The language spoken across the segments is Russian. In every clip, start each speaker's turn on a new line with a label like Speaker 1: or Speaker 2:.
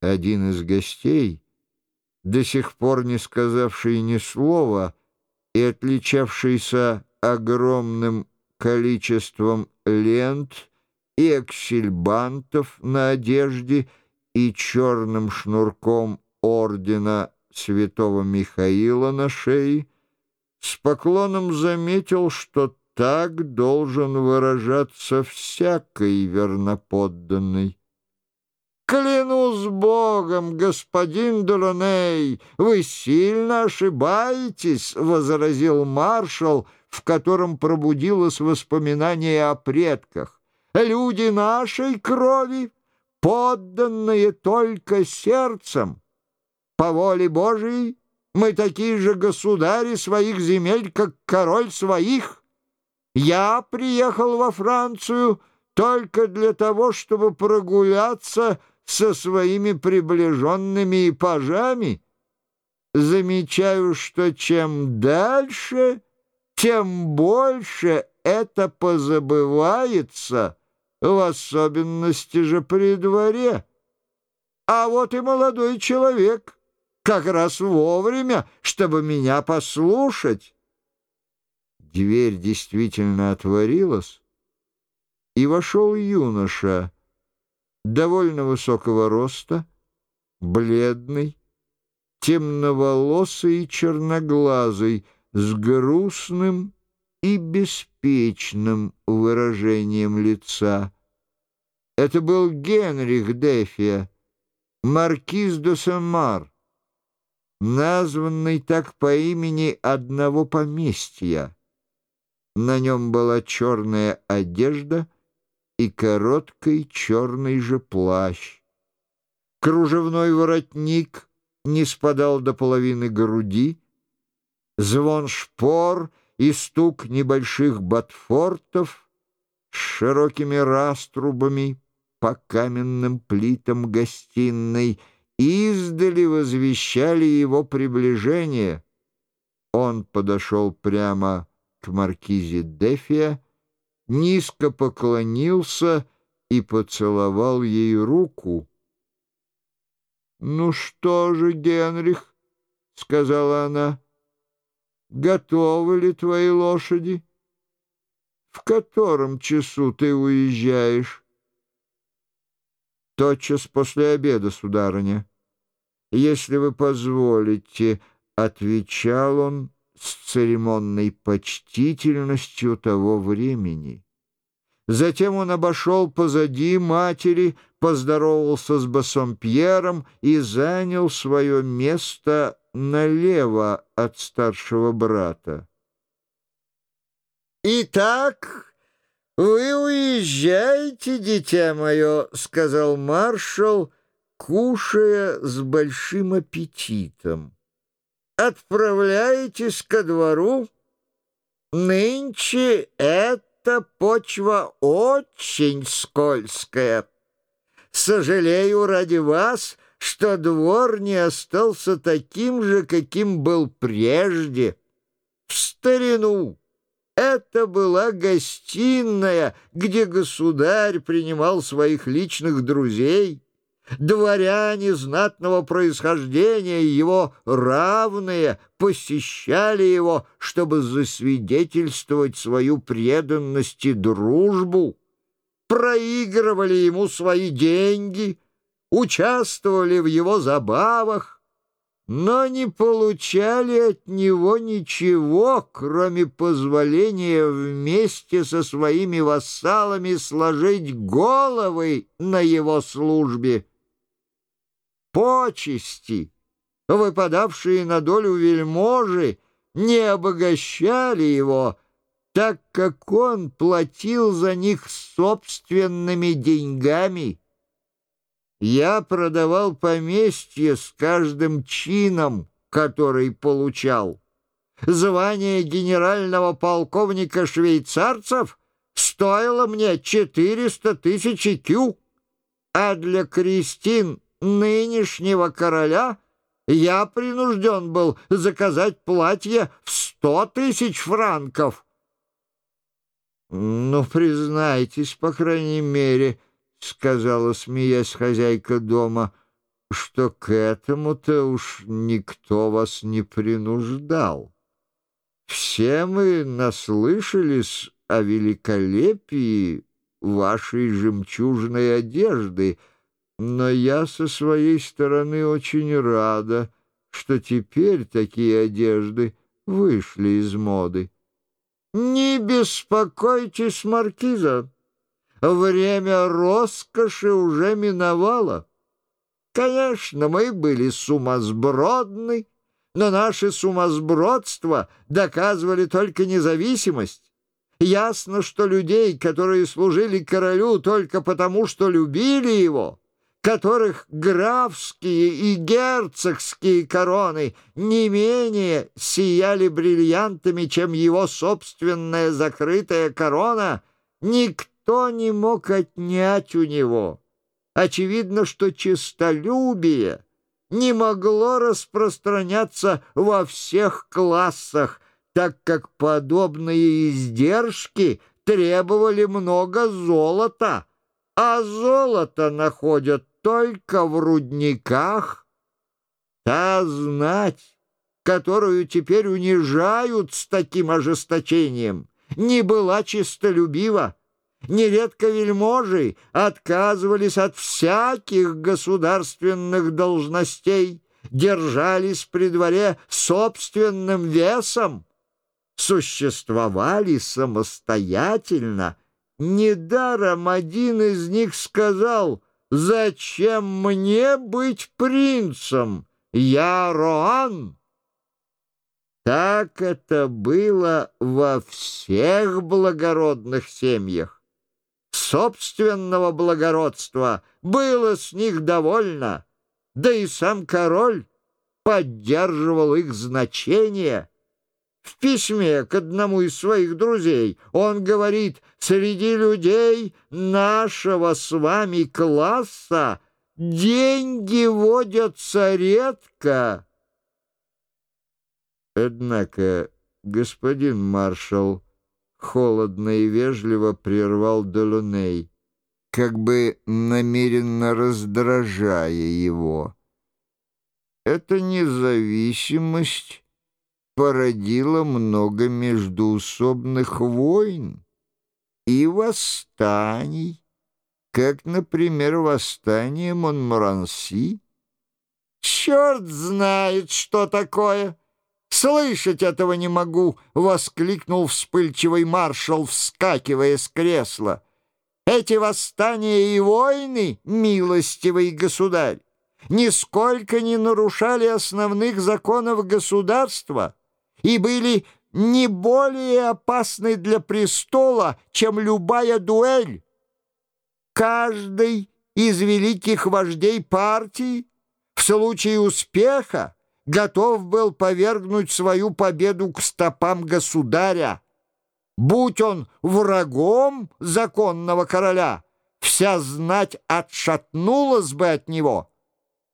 Speaker 1: Один из гостей, до сих пор не сказавший ни слова и отличавшийся огромным количеством лент и эксельбантов на одежде и черным шнурком ордена святого Михаила на шее, с поклоном заметил, что так должен выражаться всякий верноподданный. «Клянусь Богом, господин Делоней, вы сильно ошибаетесь», — возразил маршал, в котором пробудилось воспоминание о предках. «Люди нашей крови, подданные только сердцем. По воле Божией мы такие же государи своих земель, как король своих. Я приехал во Францию только для того, чтобы прогуляться со своими приближенными и пажами, замечаю, что чем дальше, тем больше это позабывается, в особенности же при дворе. А вот и молодой человек, как раз вовремя, чтобы меня послушать. Дверь действительно отворилась, и вошел юноша, довольно высокого роста, бледный, темноволосый и черноглазый, с грустным и беспечным выражением лица. Это был Генрих Дефия, маркиз де Сен-Мар, названный так по имени одного поместья. На нем была черная одежда — и короткий черный же плащ. Кружевной воротник не спадал до половины груди, звон шпор и стук небольших ботфортов с широкими раструбами по каменным плитам гостиной издали возвещали его приближение. Он подошел прямо к маркизе Дефия, низко поклонился и поцеловал ей руку. «Ну что же, Генрих?» — сказала она. «Готовы ли твои лошади? В котором часу ты уезжаешь?» «Тотчас после обеда, сударыня. Если вы позволите», — отвечал он, — с церемонной почтительностью того времени. Затем он обошел позади матери, поздоровался с Басом Пьером и занял свое место налево от старшего брата. «Итак, вы уезжаете, дитя мое», — сказал маршал, кушая с большим аппетитом отправляетесь ко двору? Нынче эта почва очень скользкая. Сожалею ради вас, что двор не остался таким же, каким был прежде. В старину это была гостиная, где государь принимал своих личных друзей. Дворяне знатного происхождения, его равные, посещали его, чтобы засвидетельствовать свою преданность и дружбу, проигрывали ему свои деньги, участвовали в его забавах, но не получали от него ничего, кроме позволения вместе со своими вассалами сложить головы на его службе почести, выпадавшие на долю вельможи, не обогащали его, так как он платил за них собственными деньгами. Я продавал поместье с каждым чином, который получал. Звание генерального полковника швейцарцев стоило мне 400 тысяч кю, а для Кристин нынешнего короля я принужден был заказать платье в сто тысяч франков. «Ну, признайтесь, по крайней мере», — сказала, смеясь хозяйка дома, что к этому-то уж никто вас не принуждал. Все мы наслышались о великолепии вашей жемчужной одежды, но я со своей стороны очень рада, что теперь такие одежды вышли из моды. Не беспокойтесь, Маркиза, время роскоши уже миновало. Конечно, мы были сумасбродны, но наше сумасбродство доказывали только независимость. Ясно, что людей, которые служили королю только потому, что любили его, которых графские и герцогские короны не менее сияли бриллиантами, чем его собственная закрытая корона, никто не мог отнять у него. Очевидно, что честолюбие — не могло распространяться во всех классах, так как подобные издержки требовали много золота, а золото находят только в рудниках. Та знать, которую теперь унижают с таким ожесточением, не была чистолюбива. Нередко вельможи отказывались от всяких государственных должностей, держались при дворе собственным весом, существовали самостоятельно. Недаром один из них сказал, «Зачем мне быть принцем? Я Роан». Так это было во всех благородных семьях собственного благородства было с них довольно, да и сам король поддерживал их значение. В письме к одному из своих друзей он говорит, «Среди людей нашего с вами класса деньги водятся редко». Однако, господин маршал, холодно и вежливо прервал Делуней, как бы намеренно раздражая его. Эта независимость породила много междуусобных войн и восстаний, как, например, восстание Монморанси. «Черт знает, что такое!» «Слышать этого не могу!» — воскликнул вспыльчивый маршал, вскакивая с кресла. «Эти восстания и войны, милостивый государь, нисколько не нарушали основных законов государства и были не более опасны для престола, чем любая дуэль. Каждый из великих вождей партии в случае успеха готов был повергнуть свою победу к стопам государя. Будь он врагом законного короля, вся знать отшатнулась бы от него.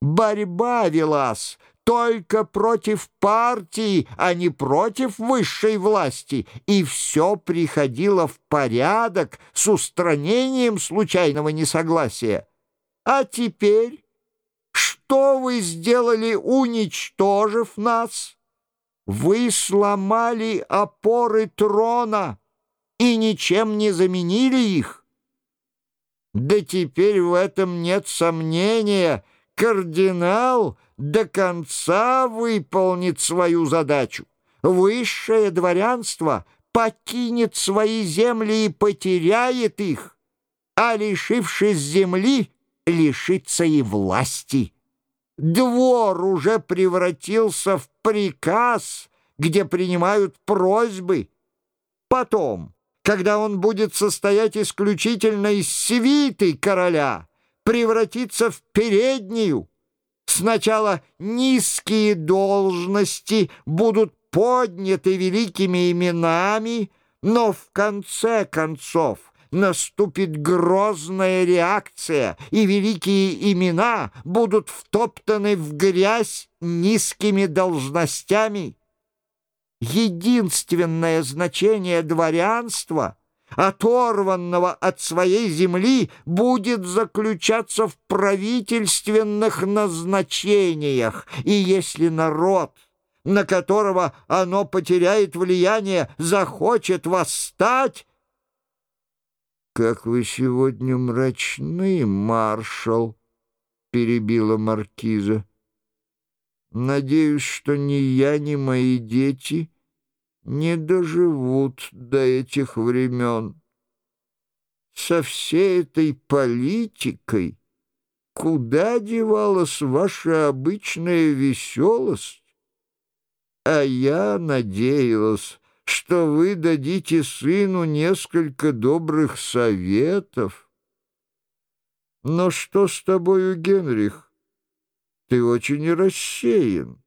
Speaker 1: Борьба велась только против партии, а не против высшей власти, и все приходило в порядок с устранением случайного несогласия. А теперь что вы сделали, уничтожив нас? Вы сломали опоры трона и ничем не заменили их. Да теперь в этом нет сомнения. Кардинал до конца выполнит свою задачу. Высшее дворянство покинет свои земли и потеряет их, а, лишившись земли, лишится и власти. Двор уже превратился в приказ, где принимают просьбы. Потом, когда он будет состоять исключительно из свиты короля, превратится в переднюю. Сначала низкие должности будут подняты великими именами, но в конце концов наступит грозная реакция, и великие имена будут втоптаны в грязь низкими должностями. Единственное значение дворянства оторванного от своей земли, будет заключаться в правительственных назначениях, и если народ, на которого оно потеряет влияние, захочет восстать, «Как вы сегодня мрачны, маршал!» — перебила маркиза. «Надеюсь, что ни я, ни мои дети не доживут до этих времен. Со всей этой политикой куда девалась ваша обычная веселость? А я надеялась, что вы дадите сыну несколько добрых советов. Но что с тобою, Генрих? Ты очень рассеян.